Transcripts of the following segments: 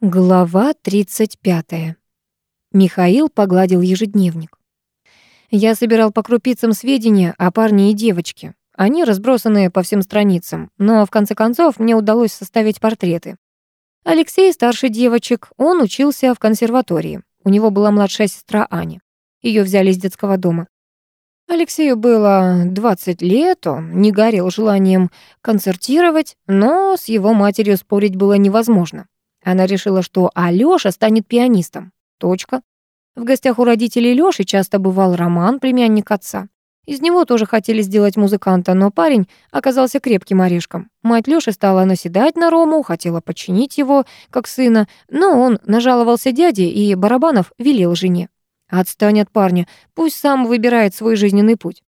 Глава 35. Михаил погладил ежедневник. Я собирал по крупицам сведения о парне и девочке. Они разбросаны по всем страницам, но в конце концов мне удалось составить портреты. Алексей старше девочек, он учился в консерватории. У него была младшая сестра Аня. Ее взяли из детского дома. Алексею было 20 лет, он не горел желанием концертировать, но с его матерью спорить было невозможно. Она решила, что Алёша станет пианистом. Точка. В гостях у родителей Лёши часто бывал Роман, племянник отца. Из него тоже хотели сделать музыканта, но парень оказался крепким орешком. Мать Лёши стала наседать на Рому, хотела подчинить его, как сына, но он нажаловался дяде, и Барабанов велел жене. «Отстань от парня, пусть сам выбирает свой жизненный путь».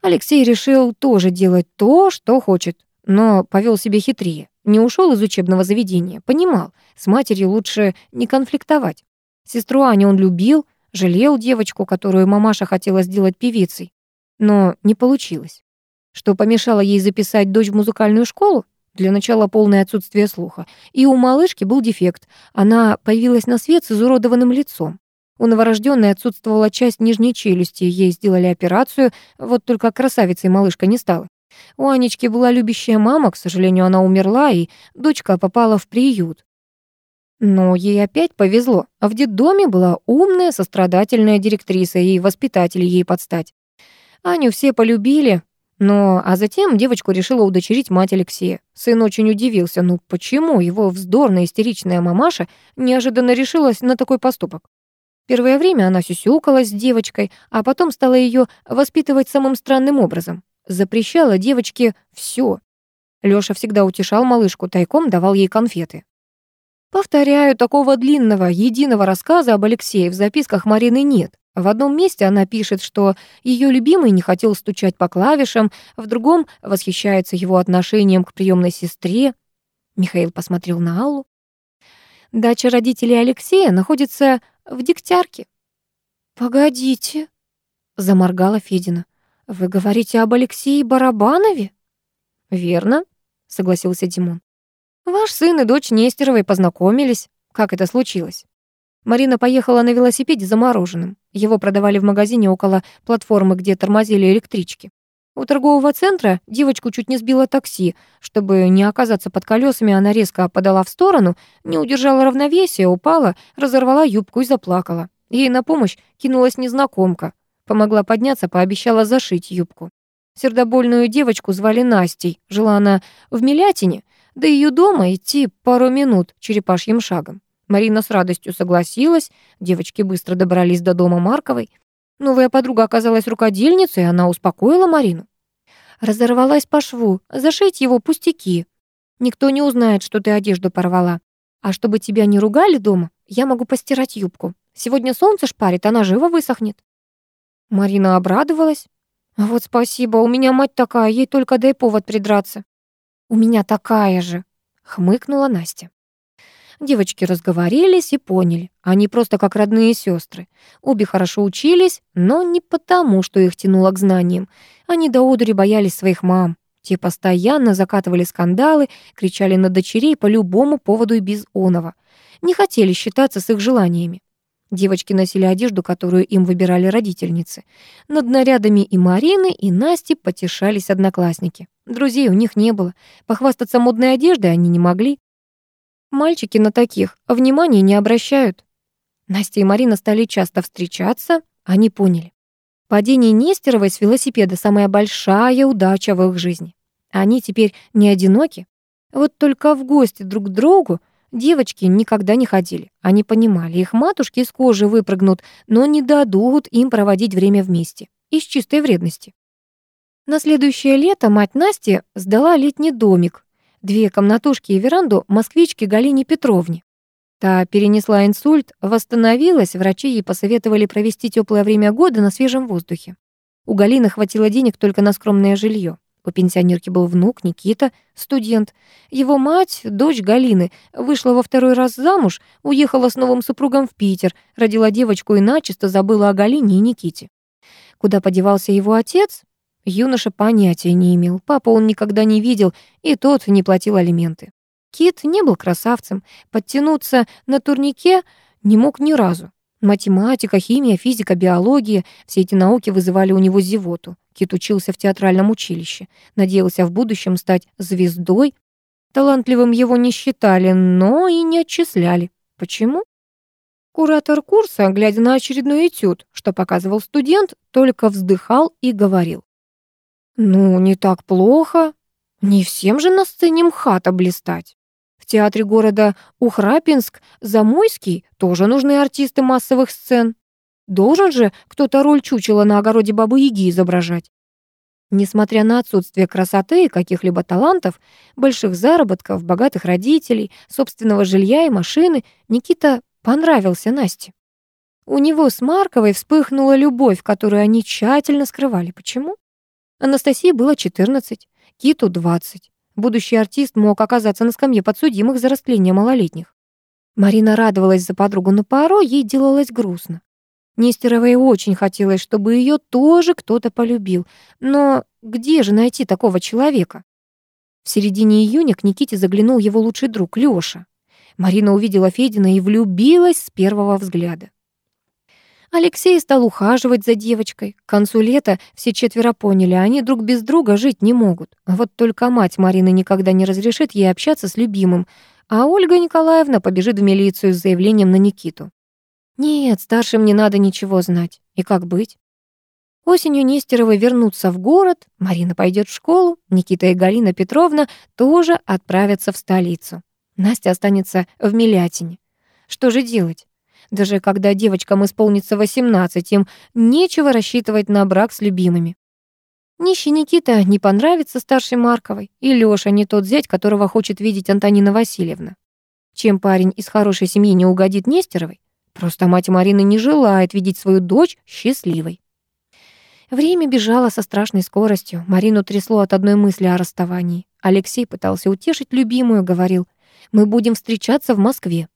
Алексей решил тоже делать то, что хочет, но повел себя хитрее. Не ушел из учебного заведения, понимал, с матерью лучше не конфликтовать. Сестру Аню он любил, жалел девочку, которую мамаша хотела сделать певицей. Но не получилось. Что помешало ей записать дочь в музыкальную школу? Для начала полное отсутствие слуха. И у малышки был дефект. Она появилась на свет с изуродованным лицом. У новорожденной отсутствовала часть нижней челюсти, ей сделали операцию, вот только красавицей малышка не стала. У Анечки была любящая мама, к сожалению, она умерла, и дочка попала в приют. Но ей опять повезло. А в детдоме была умная, сострадательная директриса, и воспитатели ей подстать. Аню все полюбили, но а затем девочку решила удочерить мать Алексея. Сын очень удивился, ну почему его вздорная истеричная мамаша неожиданно решилась на такой поступок. Первое время она сюсюкалась с девочкой, а потом стала ее воспитывать самым странным образом запрещала девочке все. Лёша всегда утешал малышку, тайком давал ей конфеты. Повторяю, такого длинного, единого рассказа об Алексее в записках Марины нет. В одном месте она пишет, что ее любимый не хотел стучать по клавишам, в другом восхищается его отношением к приемной сестре. Михаил посмотрел на Аллу. Дача родителей Алексея находится в Дегтярке. «Погодите», — заморгала Федина. «Вы говорите об Алексее Барабанове?» «Верно», — согласился Димон. «Ваш сын и дочь Нестеровой познакомились. Как это случилось?» Марина поехала на велосипеде за мороженым. Его продавали в магазине около платформы, где тормозили электрички. У торгового центра девочку чуть не сбило такси. Чтобы не оказаться под колесами, она резко подала в сторону, не удержала равновесия, упала, разорвала юбку и заплакала. Ей на помощь кинулась незнакомка. Помогла подняться, пообещала зашить юбку. Сердобольную девочку звали Настей. Жила она в Милятине. До ее дома идти пару минут черепашьим шагом. Марина с радостью согласилась. Девочки быстро добрались до дома Марковой. Новая подруга оказалась рукодельницей, и она успокоила Марину. Разорвалась по шву. Зашить его пустяки. Никто не узнает, что ты одежду порвала. А чтобы тебя не ругали дома, я могу постирать юбку. Сегодня солнце шпарит, она живо высохнет. Марина обрадовалась. «Вот спасибо, у меня мать такая, ей только дай повод придраться». «У меня такая же», — хмыкнула Настя. Девочки разговорились и поняли, они просто как родные сестры. Обе хорошо учились, но не потому, что их тянуло к знаниям. Они до одури боялись своих мам. Те постоянно закатывали скандалы, кричали на дочерей по любому поводу и без оного. Не хотели считаться с их желаниями. Девочки носили одежду, которую им выбирали родительницы. Над нарядами и Марины, и Насти потешались одноклассники. Друзей у них не было. Похвастаться модной одеждой они не могли. Мальчики на таких внимания не обращают. Настя и Марина стали часто встречаться, они поняли. Падение Нестеровой с велосипеда — самая большая удача в их жизни. Они теперь не одиноки. Вот только в гости друг к другу Девочки никогда не ходили. Они понимали, их матушки из кожи выпрыгнут, но не дадут им проводить время вместе. Из чистой вредности. На следующее лето мать Насти сдала летний домик, две комнатушки и веранду москвичке Галине Петровне. Та перенесла инсульт, восстановилась, врачи ей посоветовали провести теплое время года на свежем воздухе. У Галины хватило денег только на скромное жилье. У пенсионерки был внук Никита, студент. Его мать, дочь Галины, вышла во второй раз замуж, уехала с новым супругом в Питер, родила девочку и начисто забыла о Галине и Никите. Куда подевался его отец? Юноша понятия не имел. Папа он никогда не видел, и тот не платил алименты. Кит не был красавцем, подтянуться на турнике не мог ни разу. Математика, химия, физика, биология — все эти науки вызывали у него зевоту. Кит учился в театральном училище, надеялся в будущем стать звездой. Талантливым его не считали, но и не отчисляли. Почему? Куратор курса, глядя на очередной этюд, что показывал студент, только вздыхал и говорил. «Ну, не так плохо. Не всем же на сцене МХАТа блистать. В театре города Ухрапинск-Замойский тоже нужны артисты массовых сцен. Должен же кто-то роль чучела на огороде Бабы-Яги изображать. Несмотря на отсутствие красоты и каких-либо талантов, больших заработков, богатых родителей, собственного жилья и машины, Никита понравился Насте. У него с Марковой вспыхнула любовь, которую они тщательно скрывали. Почему? Анастасии было 14, Киту 20. Будущий артист мог оказаться на скамье подсудимых за растление малолетних. Марина радовалась за подругу, но порой ей делалось грустно. Нестеровой очень хотелось, чтобы ее тоже кто-то полюбил. Но где же найти такого человека? В середине июня к Никите заглянул его лучший друг Лёша. Марина увидела Федина и влюбилась с первого взгляда. Алексей стал ухаживать за девочкой. К концу лета все четверо поняли, они друг без друга жить не могут. Вот только мать Марины никогда не разрешит ей общаться с любимым, а Ольга Николаевна побежит в милицию с заявлением на Никиту. Нет, старшим не надо ничего знать. И как быть? Осенью Нестеровы вернутся в город, Марина пойдет в школу, Никита и Галина Петровна тоже отправятся в столицу. Настя останется в Милятине. Что же делать? Даже когда девочкам исполнится 18, им нечего рассчитывать на брак с любимыми. Нищий Никита не понравится старшей Марковой, и Лёша не тот зять, которого хочет видеть Антонина Васильевна. Чем парень из хорошей семьи не угодит Нестеровой, Просто мать Марины не желает видеть свою дочь счастливой. Время бежало со страшной скоростью. Марину трясло от одной мысли о расставании. Алексей пытался утешить любимую, говорил, «Мы будем встречаться в Москве».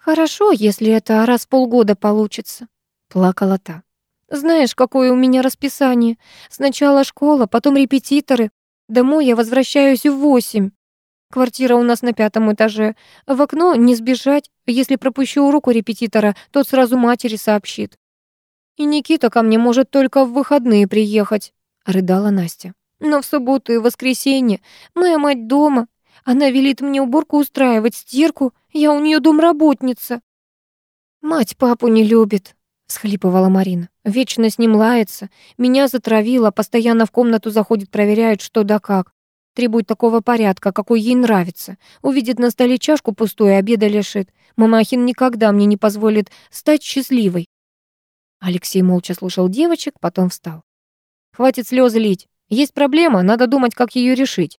«Хорошо, если это раз в полгода получится», — плакала та. «Знаешь, какое у меня расписание? Сначала школа, потом репетиторы. Домой я возвращаюсь в восемь. Квартира у нас на пятом этаже. В окно не сбежать. Если пропущу уроку репетитора, тот сразу матери сообщит. И Никита ко мне может только в выходные приехать, рыдала Настя. Но в субботу и воскресенье моя мать дома. Она велит мне уборку устраивать, стирку. Я у нее домработница. Мать папу не любит, всхлипывала Марина. Вечно с ним лается. Меня затравила, постоянно в комнату заходит, проверяет, что да как. Требует такого порядка, какой ей нравится. Увидит на столе чашку пустую, обеда лишит. Мамахин никогда мне не позволит стать счастливой. Алексей молча слушал девочек, потом встал. «Хватит слезы лить. Есть проблема, надо думать, как ее решить».